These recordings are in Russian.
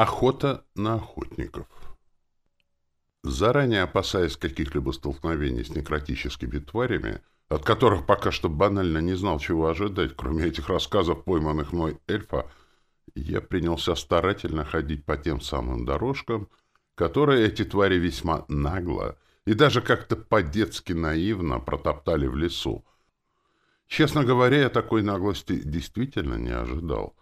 Охота на охотников. Заранее опасаясь каких-либо столкновений с некротическими тварями, от которых пока что банально не знал, чего ожидать, кроме этих рассказов пойманных мной эльфа, я принялся старательно ходить по тем самым дорожкам, которые эти твари весьма нагло и даже как-то по-детски наивно протоптали в лесу. Честно говоря, я такой наглости действительно не ожидал.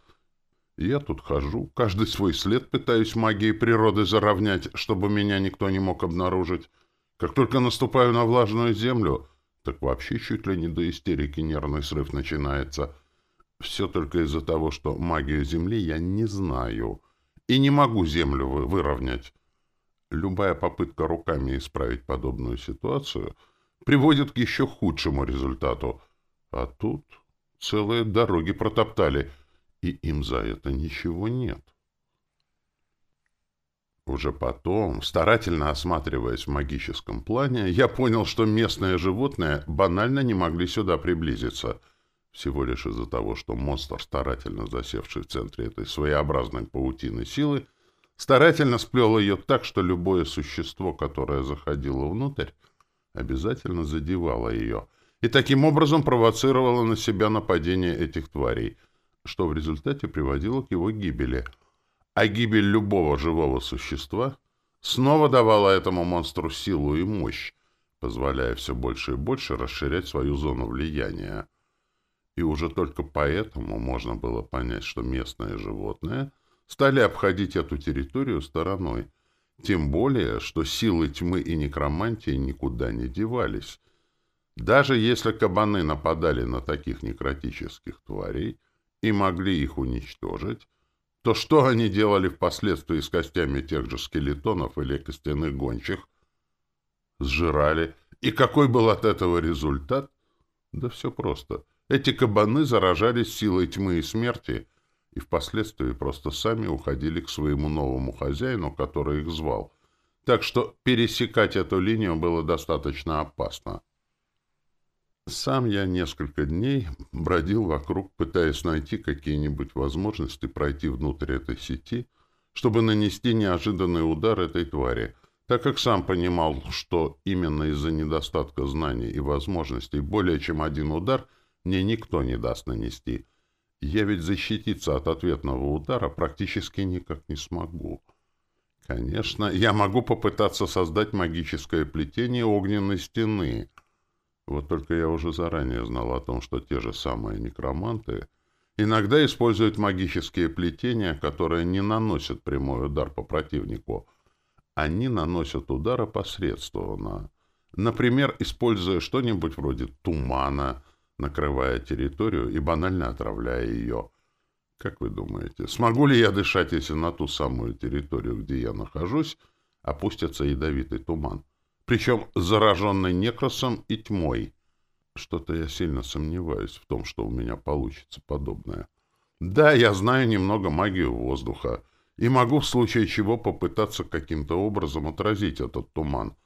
Я тут хожу, каждый свой след пытаюсь магией природы заровнять, чтобы меня никто не мог обнаружить. Как только наступаю на влажную землю, так вообще чуть ли не до истерики нервный срыв начинается. Все только из-за того, что магию земли я не знаю и не могу землю выровнять. Любая попытка руками исправить подобную ситуацию приводит к еще худшему результату. А тут целые дороги протоптали — и им за это ничего нет. Уже потом, старательно осматриваясь в магическом плане, я понял, что местные животные банально не могли сюда приблизиться, всего лишь из-за того, что монстр, старательно засевший в центре этой своеобразной паутины силы, старательно сплел ее так, что любое существо, которое заходило внутрь, обязательно задевало ее, и таким образом провоцировало на себя нападение этих тварей — что в результате приводило к его гибели. А гибель любого живого существа снова давала этому монстру силу и мощь, позволяя все больше и больше расширять свою зону влияния. И уже только поэтому можно было понять, что местные животные стали обходить эту территорию стороной. Тем более, что силы тьмы и некромантии никуда не девались. Даже если кабаны нападали на таких некротических тварей, и могли их уничтожить, то что они делали впоследствии с костями тех же скелетонов или костяных гончих? Сжирали. И какой был от этого результат? Да все просто. Эти кабаны заражались силой тьмы и смерти и впоследствии просто сами уходили к своему новому хозяину, который их звал. Так что пересекать эту линию было достаточно опасно. Сам я несколько дней бродил вокруг, пытаясь найти какие-нибудь возможности пройти внутрь этой сети, чтобы нанести неожиданный удар этой твари, так как сам понимал, что именно из-за недостатка знаний и возможностей более чем один удар мне никто не даст нанести. Я ведь защититься от ответного удара практически никак не смогу. Конечно, я могу попытаться создать магическое плетение огненной стены — вот только я уже заранее знал о том, что те же самые некроманты иногда используют магические плетения, которые не наносят прямой удар по противнику. Они наносят удар опосредствованно. Например, используя что-нибудь вроде тумана, накрывая территорию и банально отравляя ее. Как вы думаете, смогу ли я дышать, если на ту самую территорию, где я нахожусь, опустится ядовитый туман? Причем зараженный некросом и тьмой. Что-то я сильно сомневаюсь в том, что у меня получится подобное. Да, я знаю немного магию воздуха и могу в случае чего попытаться каким-то образом отразить этот туман,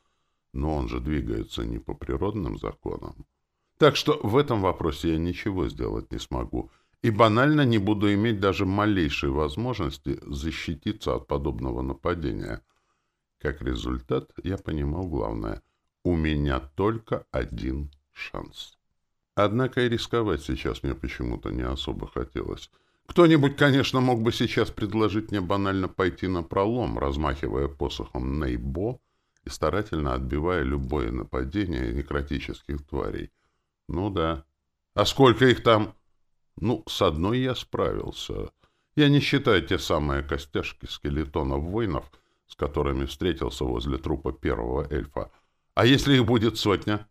но он же двигается не по природным законам. Так что в этом вопросе я ничего сделать не смогу и банально не буду иметь даже малейшей возможности защититься от подобного нападения — как результат, я понимал главное. У меня только один шанс. Однако и рисковать сейчас мне почему-то не особо хотелось. Кто-нибудь, конечно, мог бы сейчас предложить мне банально пойти на пролом, размахивая посохом Нейбо и старательно отбивая любое нападение некротических тварей. Ну да. А сколько их там? Ну, с одной я справился. Я не считаю те самые костяшки скелетонов-воинов — с которыми встретился возле трупа первого эльфа. А если их будет сотня?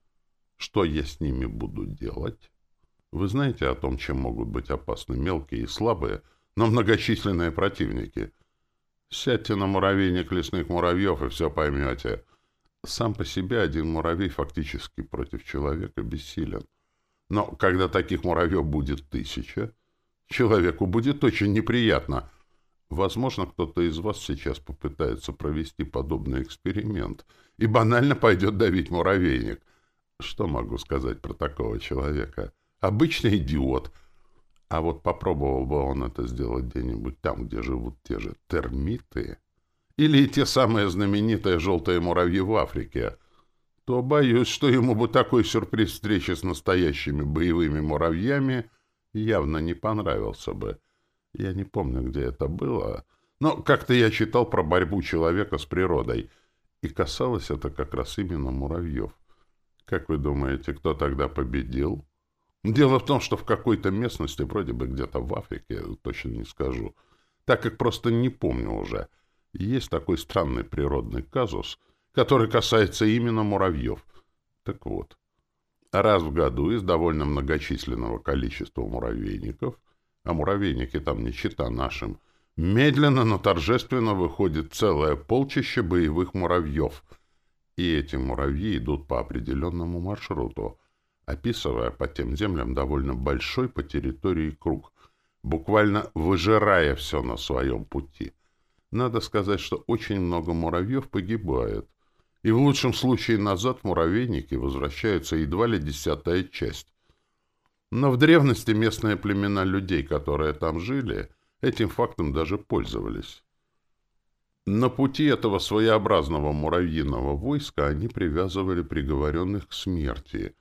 Что я с ними буду делать? Вы знаете о том, чем могут быть опасны мелкие и слабые, но многочисленные противники? Сядьте на муравейник лесных муравьев и все поймете. Сам по себе один муравей фактически против человека бессилен. Но когда таких муравьев будет тысяча, человеку будет очень неприятно — Возможно, кто-то из вас сейчас попытается провести подобный эксперимент и банально пойдет давить муравейник. Что могу сказать про такого человека? Обычный идиот. А вот попробовал бы он это сделать где-нибудь там, где живут те же термиты, или те самые знаменитые желтые муравьи в Африке, то боюсь, что ему бы такой сюрприз встречи с настоящими боевыми муравьями явно не понравился бы. Я не помню, где это было, но как-то я читал про борьбу человека с природой, и касалось это как раз именно муравьев. Как вы думаете, кто тогда победил? Дело в том, что в какой-то местности, вроде бы где-то в Африке, точно не скажу, так как просто не помню уже, есть такой странный природный казус, который касается именно муравьев. Так вот, раз в году из довольно многочисленного количества муравейников, а муравейники там не чита нашим, медленно, но торжественно выходит целое полчище боевых муравьев. И эти муравьи идут по определенному маршруту, описывая по тем землям довольно большой по территории круг, буквально выжирая все на своем пути. Надо сказать, что очень много муравьев погибает, и в лучшем случае назад муравейники возвращаются едва ли десятая часть. Но в древности местные племена людей, которые там жили, этим фактом даже пользовались. На пути этого своеобразного муравьиного войска они привязывали приговоренных к смерти.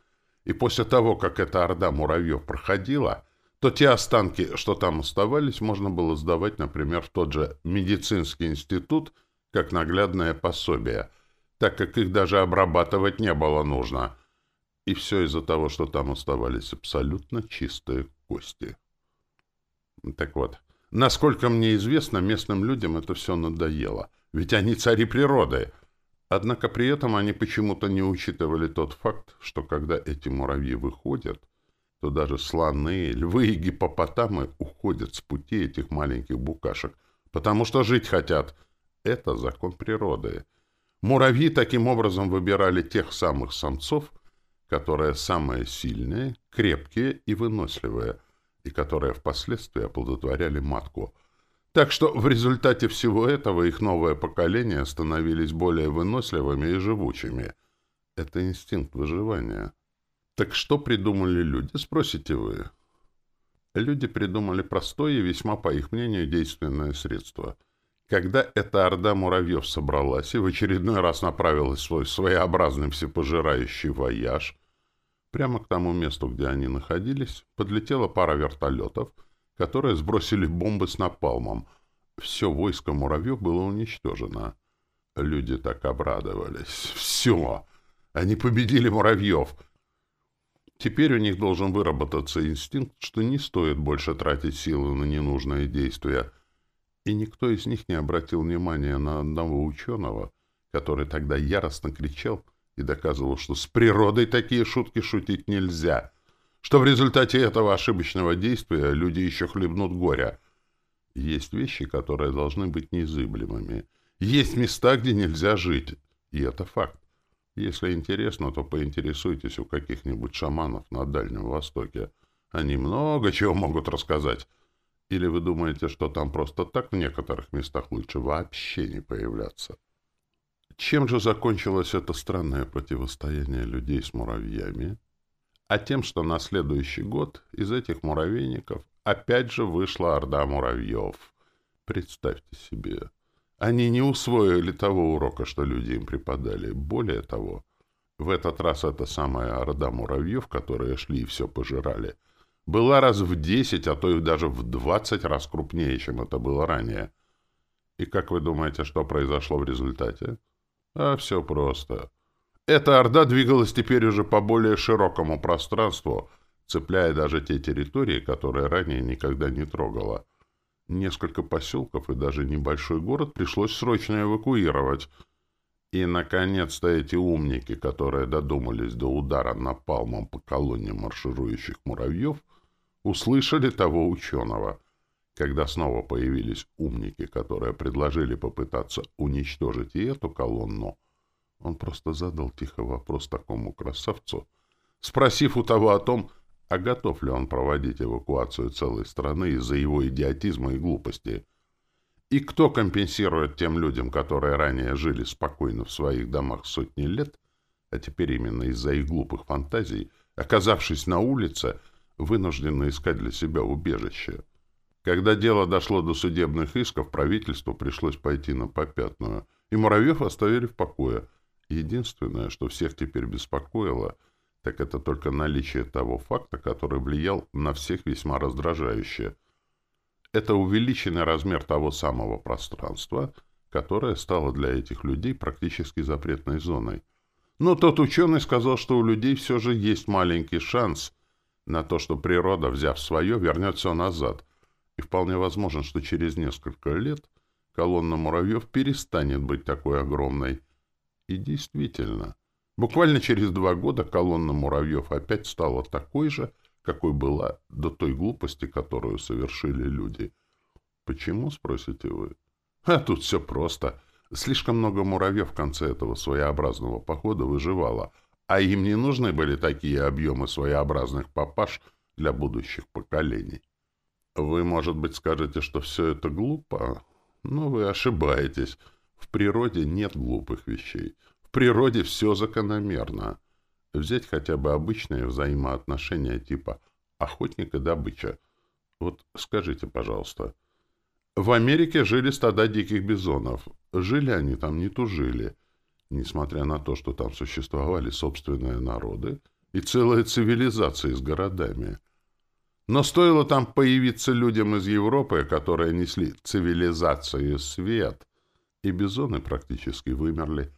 И после того, как эта орда муравьев проходила, то те останки, что там оставались, можно было сдавать, например, в тот же медицинский институт, как наглядное пособие – так как их даже обрабатывать не было нужно. И все из-за того, что там оставались абсолютно чистые кости. Так вот, насколько мне известно, местным людям это все надоело. Ведь они цари природы. Однако при этом они почему-то не учитывали тот факт, что когда эти муравьи выходят, то даже слоны, львы и гипопотамы уходят с пути этих маленьких букашек, потому что жить хотят. Это закон природы. Муравьи таким образом выбирали тех самых самцов, которые самые сильные, крепкие и выносливые, и которые впоследствии оплодотворяли матку. Так что в результате всего этого их новое поколение становились более выносливыми и живучими. Это инстинкт выживания. Так что придумали люди, спросите вы? Люди придумали простое и весьма, по их мнению, действенное средство — когда эта орда муравьев собралась и в очередной раз направилась в свой своеобразный всепожирающий вояж, прямо к тому месту, где они находились, подлетела пара вертолетов, которые сбросили бомбы с напалмом. Все войско муравьев было уничтожено. Люди так обрадовались. Все! Они победили муравьев! Теперь у них должен выработаться инстинкт, что не стоит больше тратить силы на ненужные действия — и никто из них не обратил внимания на одного ученого, который тогда яростно кричал и доказывал, что с природой такие шутки шутить нельзя, что в результате этого ошибочного действия люди еще хлебнут горя. Есть вещи, которые должны быть незыблемыми. Есть места, где нельзя жить, и это факт. Если интересно, то поинтересуйтесь у каких-нибудь шаманов на Дальнем Востоке. Они много чего могут рассказать. Или вы думаете, что там просто так в некоторых местах лучше вообще не появляться? Чем же закончилось это странное противостояние людей с муравьями? А тем, что на следующий год из этих муравейников опять же вышла орда муравьев. Представьте себе. Они не усвоили того урока, что люди им преподали. Более того, в этот раз эта самая орда муравьев, которые шли и все пожирали — была раз в десять, а то и даже в двадцать раз крупнее, чем это было ранее. И как вы думаете, что произошло в результате? А все просто. Эта орда двигалась теперь уже по более широкому пространству, цепляя даже те территории, которые ранее никогда не трогала. Несколько поселков и даже небольшой город пришлось срочно эвакуировать. И, наконец-то, эти умники, которые додумались до удара напалмом по колонне марширующих муравьев, услышали того ученого. Когда снова появились умники, которые предложили попытаться уничтожить и эту колонну, он просто задал тихо вопрос такому красавцу, спросив у того о том, а готов ли он проводить эвакуацию целой страны из-за его идиотизма и глупости. И кто компенсирует тем людям, которые ранее жили спокойно в своих домах сотни лет, а теперь именно из-за их глупых фантазий, оказавшись на улице, вынуждены искать для себя убежище. Когда дело дошло до судебных исков, правительству пришлось пойти на попятную, и муравьев оставили в покое. Единственное, что всех теперь беспокоило, так это только наличие того факта, который влиял на всех весьма раздражающе. Это увеличенный размер того самого пространства, которое стало для этих людей практически запретной зоной. Но тот ученый сказал, что у людей все же есть маленький шанс на то, что природа, взяв свое, вернет все назад — и вполне возможно, что через несколько лет колонна муравьев перестанет быть такой огромной. И действительно, буквально через два года колонна муравьев опять стала такой же, какой была до той глупости, которую совершили люди. Почему, спросите вы? А тут все просто. Слишком много муравьев в конце этого своеобразного похода выживало, а им не нужны были такие объемы своеобразных папаш для будущих поколений. Вы, может быть, скажете, что все это глупо, но вы ошибаетесь. В природе нет глупых вещей. В природе все закономерно. Взять хотя бы обычные взаимоотношения типа охотник и добыча. Вот скажите, пожалуйста. В Америке жили стада диких бизонов. Жили они там, не тужили. Несмотря на то, что там существовали собственные народы и целые цивилизации с городами – но стоило там появиться людям из Европы, которые несли цивилизацию свет, и бизоны практически вымерли.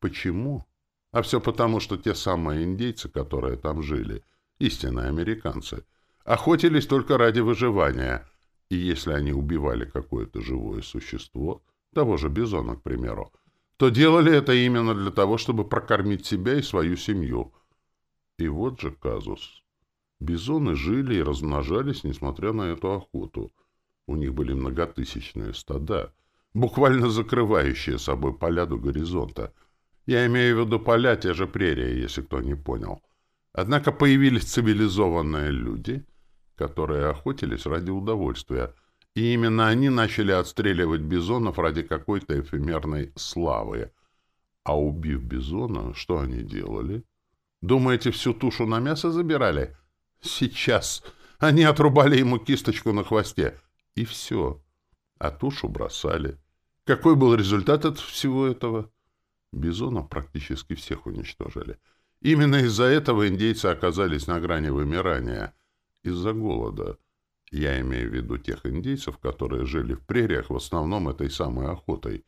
Почему? А все потому, что те самые индейцы, которые там жили, истинные американцы, охотились только ради выживания, и если они убивали какое-то живое существо, того же бизона, к примеру, то делали это именно для того, чтобы прокормить себя и свою семью. И вот же казус. Бизоны жили и размножались, несмотря на эту охоту. У них были многотысячные стада, буквально закрывающие собой поля до горизонта. Я имею в виду поля, те же прерии, если кто не понял. Однако появились цивилизованные люди, которые охотились ради удовольствия, и именно они начали отстреливать бизонов ради какой-то эфемерной славы. А убив бизона, что они делали? Думаете, всю тушу на мясо забирали — Сейчас. Они отрубали ему кисточку на хвосте. И все. А тушу бросали. Какой был результат от всего этого? Бизонов практически всех уничтожили. Именно из-за этого индейцы оказались на грани вымирания. Из-за голода. Я имею в виду тех индейцев, которые жили в прериях в основном этой самой охотой.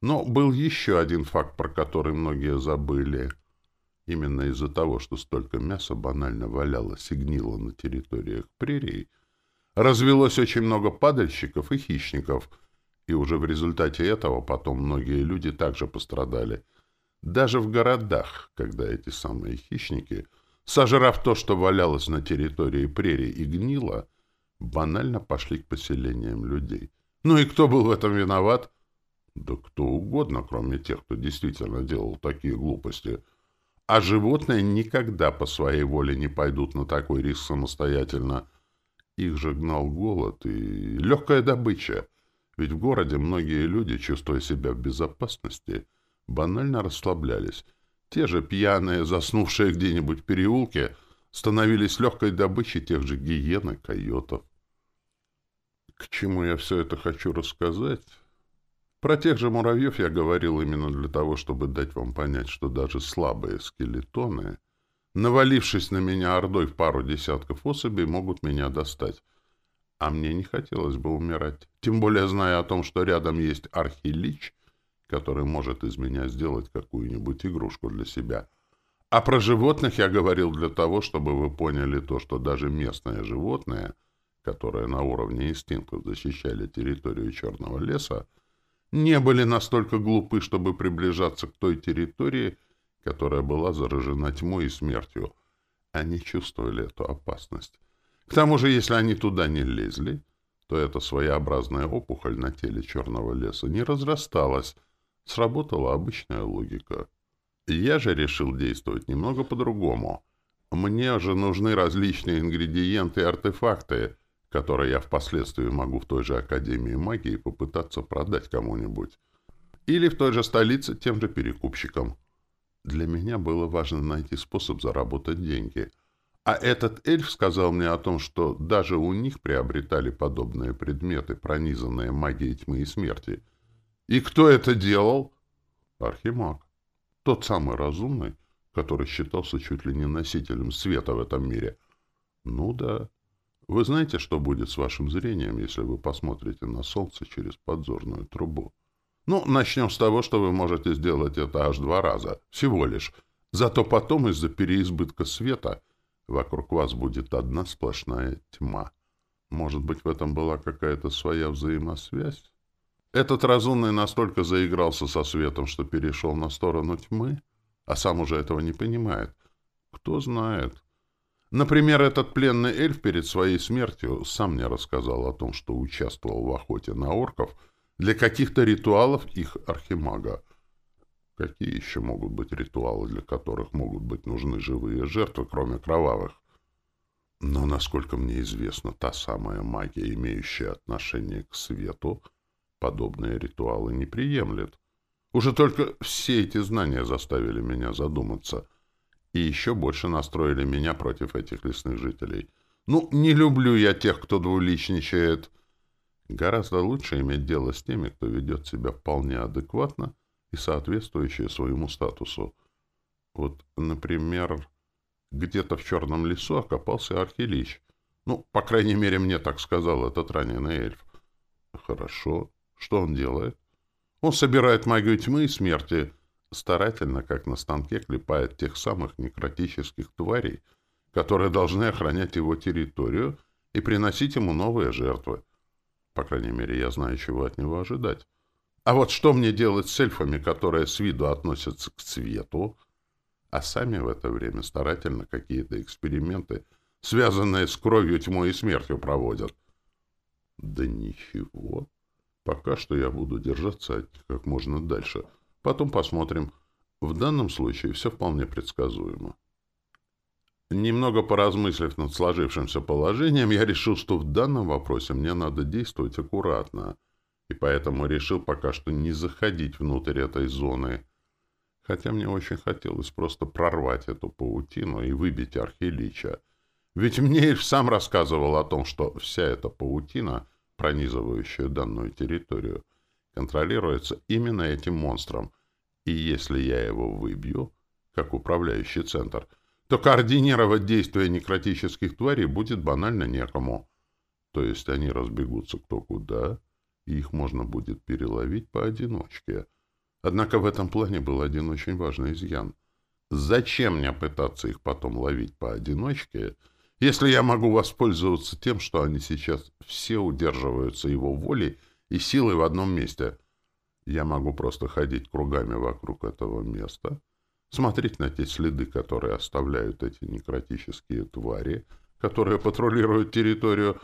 Но был еще один факт, про который многие забыли — Именно из-за того, что столько мяса банально валялось и гнило на территориях прерий, развелось очень много падальщиков и хищников, и уже в результате этого потом многие люди также пострадали. Даже в городах, когда эти самые хищники, сожрав то, что валялось на территории прерий и гнило, банально пошли к поселениям людей. Ну и кто был в этом виноват? Да кто угодно, кроме тех, кто действительно делал такие глупости — а животные никогда по своей воле не пойдут на такой риск самостоятельно. Их же гнал голод и легкая добыча. Ведь в городе многие люди, чувствуя себя в безопасности, банально расслаблялись. Те же пьяные, заснувшие где-нибудь в переулке, становились легкой добычей тех же гиен и койотов. К чему я все это хочу рассказать? Про тех же муравьев я говорил именно для того, чтобы дать вам понять, что даже слабые скелетоны, навалившись на меня ордой в пару десятков особей, могут меня достать. А мне не хотелось бы умирать. Тем более, зная о том, что рядом есть архилич, который может из меня сделать какую-нибудь игрушку для себя. А про животных я говорил для того, чтобы вы поняли то, что даже местные животные, которые на уровне инстинктов защищали территорию Черного леса, не были настолько глупы, чтобы приближаться к той территории, которая была заражена тьмой и смертью. Они чувствовали эту опасность. К тому же, если они туда не лезли, то эта своеобразная опухоль на теле черного леса не разрасталась. Сработала обычная логика. Я же решил действовать немного по-другому. Мне же нужны различные ингредиенты и артефакты — которые я впоследствии могу в той же Академии магии попытаться продать кому-нибудь. Или в той же столице тем же перекупщикам. Для меня было важно найти способ заработать деньги. А этот эльф сказал мне о том, что даже у них приобретали подобные предметы, пронизанные магией тьмы и смерти. И кто это делал? Архимаг. Тот самый разумный, который считался чуть ли не носителем света в этом мире. Ну да. Вы знаете, что будет с вашим зрением, если вы посмотрите на солнце через подзорную трубу? Ну, начнем с того, что вы можете сделать это аж два раза. Всего лишь. Зато потом из-за переизбытка света вокруг вас будет одна сплошная тьма. Может быть, в этом была какая-то своя взаимосвязь? Этот разумный настолько заигрался со светом, что перешел на сторону тьмы, а сам уже этого не понимает. Кто знает. Например, этот пленный эльф перед своей смертью сам мне рассказал о том, что участвовал в охоте на орков для каких-то ритуалов их архимага. Какие еще могут быть ритуалы, для которых могут быть нужны живые жертвы, кроме кровавых? Но, насколько мне известно, та самая магия, имеющая отношение к свету, подобные ритуалы не приемлет. Уже только все эти знания заставили меня задуматься — и еще больше настроили меня против этих лесных жителей. Ну, не люблю я тех, кто двуличничает. Гораздо лучше иметь дело с теми, кто ведет себя вполне адекватно и соответствующее своему статусу. Вот, например, где-то в черном лесу окопался архилич. Ну, по крайней мере, мне так сказал этот раненый эльф. Хорошо. Что он делает? Он собирает магию тьмы и смерти, старательно, как на станке, клепает тех самых некротических тварей, которые должны охранять его территорию и приносить ему новые жертвы. По крайней мере, я знаю, чего от него ожидать. А вот что мне делать с эльфами, которые с виду относятся к цвету, а сами в это время старательно какие-то эксперименты, связанные с кровью, тьмой и смертью, проводят? Да ничего. Пока что я буду держаться от них как можно дальше — Потом посмотрим. В данном случае все вполне предсказуемо. Немного поразмыслив над сложившимся положением, я решил, что в данном вопросе мне надо действовать аккуратно, и поэтому решил пока что не заходить внутрь этой зоны, хотя мне очень хотелось просто прорвать эту паутину и выбить архилича. Ведь мне эльф сам рассказывал о том, что вся эта паутина, пронизывающая данную территорию, контролируется именно этим монстром. И если я его выбью, как управляющий центр, то координировать действия некротических тварей будет банально некому. То есть они разбегутся кто куда, и их можно будет переловить поодиночке. Однако в этом плане был один очень важный изъян. Зачем мне пытаться их потом ловить поодиночке, если я могу воспользоваться тем, что они сейчас все удерживаются его волей и силой в одном месте. Я могу просто ходить кругами вокруг этого места, смотреть на те следы, которые оставляют эти некротические твари, которые патрулируют территорию,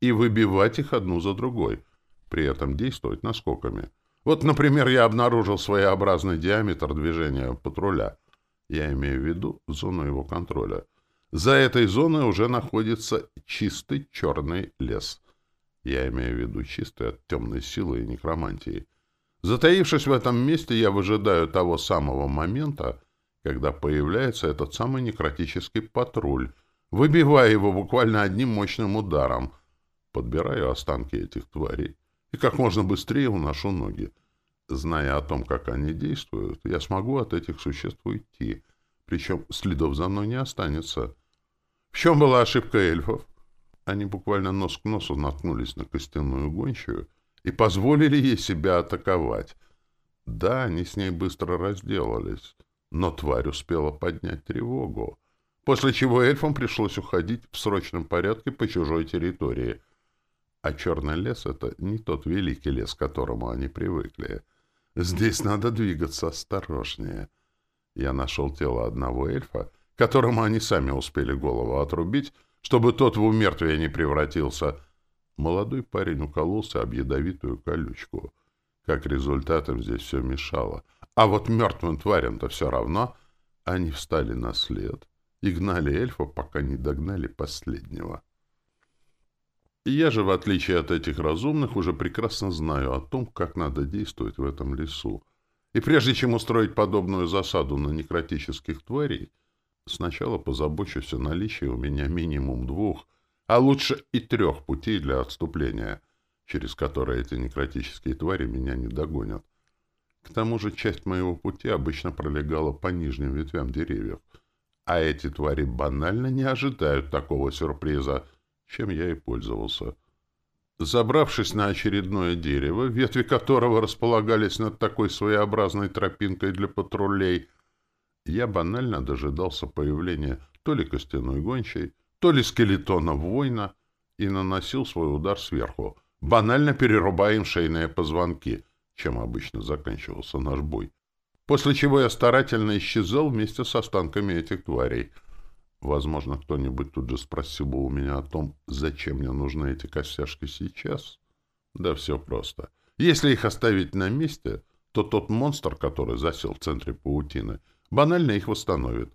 и выбивать их одну за другой, при этом действовать наскоками. Вот, например, я обнаружил своеобразный диаметр движения патруля. Я имею в виду зону его контроля. За этой зоной уже находится чистый черный лес — я имею в виду чистый от темной силы и некромантии. Затаившись в этом месте, я выжидаю того самого момента, когда появляется этот самый некротический патруль, выбивая его буквально одним мощным ударом, подбираю останки этих тварей и как можно быстрее уношу ноги. Зная о том, как они действуют, я смогу от этих существ уйти, причем следов за мной не останется. В чем была ошибка эльфов? Они буквально нос к носу наткнулись на костяную гончую и позволили ей себя атаковать. Да, они с ней быстро разделались, но тварь успела поднять тревогу, после чего эльфам пришлось уходить в срочном порядке по чужой территории. А черный лес — это не тот великий лес, к которому они привыкли. Здесь надо двигаться осторожнее. Я нашел тело одного эльфа, которому они сами успели голову отрубить, чтобы тот в умертвие не превратился. Молодой парень укололся об ядовитую колючку. Как результат им здесь все мешало. А вот мертвым тварям-то все равно. Они встали на след и гнали эльфа, пока не догнали последнего. я же, в отличие от этих разумных, уже прекрасно знаю о том, как надо действовать в этом лесу. И прежде чем устроить подобную засаду на некротических тварей, Сначала позабочусь о наличии у меня минимум двух, а лучше и трех путей для отступления, через которые эти некротические твари меня не догонят. К тому же часть моего пути обычно пролегала по нижним ветвям деревьев, а эти твари банально не ожидают такого сюрприза, чем я и пользовался. Забравшись на очередное дерево, ветви которого располагались над такой своеобразной тропинкой для патрулей, я банально дожидался появления то ли костяной гончей, то ли скелетона воина и наносил свой удар сверху, банально перерубая им шейные позвонки, чем обычно заканчивался наш бой. После чего я старательно исчезал вместе с останками этих тварей. Возможно, кто-нибудь тут же спросил бы у меня о том, зачем мне нужны эти костяшки сейчас. Да все просто. Если их оставить на месте, то тот монстр, который засел в центре паутины, банально их восстановит.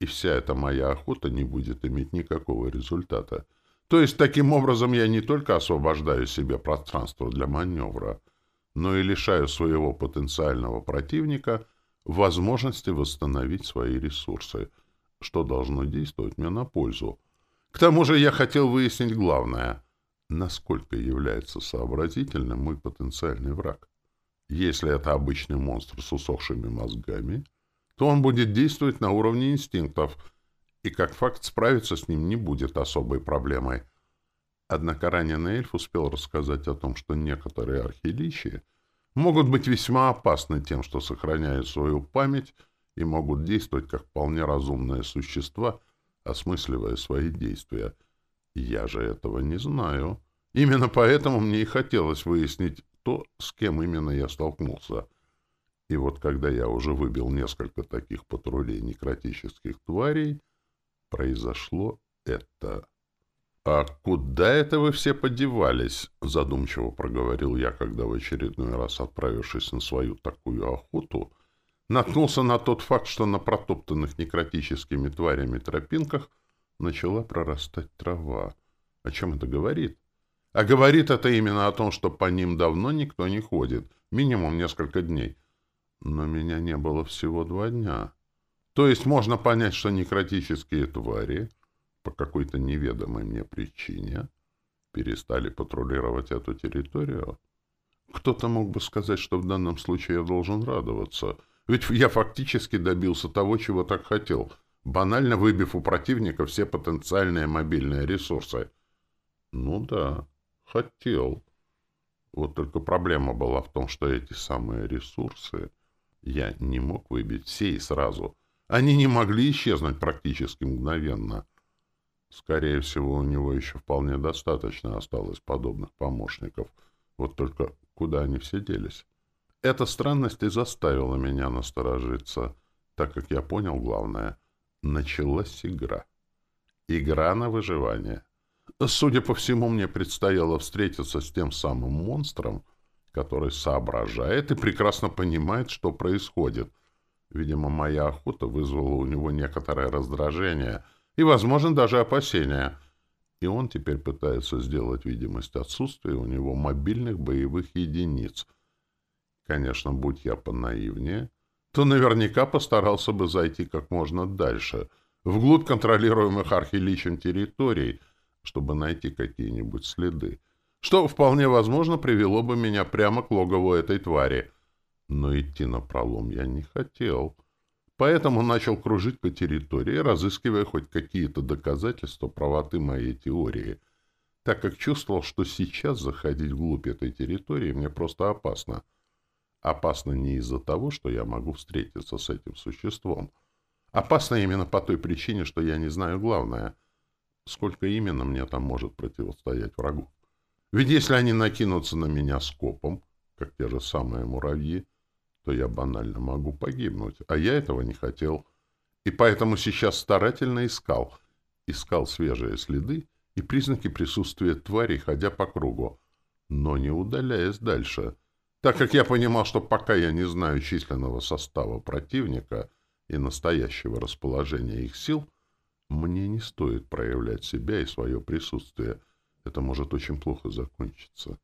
И вся эта моя охота не будет иметь никакого результата. То есть, таким образом, я не только освобождаю себе пространство для маневра, но и лишаю своего потенциального противника возможности восстановить свои ресурсы, что должно действовать мне на пользу. К тому же я хотел выяснить главное — насколько является сообразительным мой потенциальный враг. Если это обычный монстр с усохшими мозгами, то он будет действовать на уровне инстинктов, и как факт справиться с ним не будет особой проблемой — Однако раненый эльф успел рассказать о том, что некоторые архиличи могут быть весьма опасны тем, что сохраняют свою память и могут действовать как вполне разумные существа, осмысливая свои действия. Я же этого не знаю. Именно поэтому мне и хотелось выяснить то, с кем именно я столкнулся. И вот когда я уже выбил несколько таких патрулей некротических тварей, произошло это... «А куда это вы все подевались?» — задумчиво проговорил я, когда в очередной раз, отправившись на свою такую охоту, наткнулся на тот факт, что на протоптанных некротическими тварями тропинках начала прорастать трава. О чем это говорит? А говорит это именно о том, что по ним давно никто не ходит, минимум несколько дней. Но меня не было всего два дня. То есть можно понять, что некротические твари по какой-то неведомой мне причине перестали патрулировать эту территорию. Кто-то мог бы сказать, что в данном случае я должен радоваться, ведь я фактически добился того, чего так хотел, банально выбив у противника все потенциальные мобильные ресурсы. Ну да, хотел. Вот только проблема была в том, что эти самые ресурсы я не мог выбить все и сразу. Они не могли исчезнуть практически мгновенно — Скорее всего, у него еще вполне достаточно осталось подобных помощников. Вот только куда они все делись? Эта странность и заставила меня насторожиться, так как я понял главное. Началась игра. Игра на выживание. Судя по всему, мне предстояло встретиться с тем самым монстром, который соображает и прекрасно понимает, что происходит. Видимо, моя охота вызвала у него некоторое раздражение — и, возможно, даже опасения. И он теперь пытается сделать видимость отсутствия у него мобильных боевых единиц. Конечно, будь я понаивнее, то наверняка постарался бы зайти как можно дальше, вглубь контролируемых архиличем территорий, чтобы найти какие-нибудь следы, что вполне возможно привело бы меня прямо к логову этой твари. Но идти на пролом я не хотел. — Поэтому начал кружить по территории, разыскивая хоть какие-то доказательства правоты моей теории, так как чувствовал, что сейчас заходить вглубь этой территории мне просто опасно. Опасно не из-за того, что я могу встретиться с этим существом. Опасно именно по той причине, что я не знаю главное, сколько именно мне там может противостоять врагу. Ведь если они накинутся на меня скопом, как те же самые муравьи, то я банально могу погибнуть, а я этого не хотел. И поэтому сейчас старательно искал. Искал свежие следы и признаки присутствия тварей, ходя по кругу, но не удаляясь дальше, так как я понимал, что пока я не знаю численного состава противника и настоящего расположения их сил, мне не стоит проявлять себя и свое присутствие. Это может очень плохо закончиться.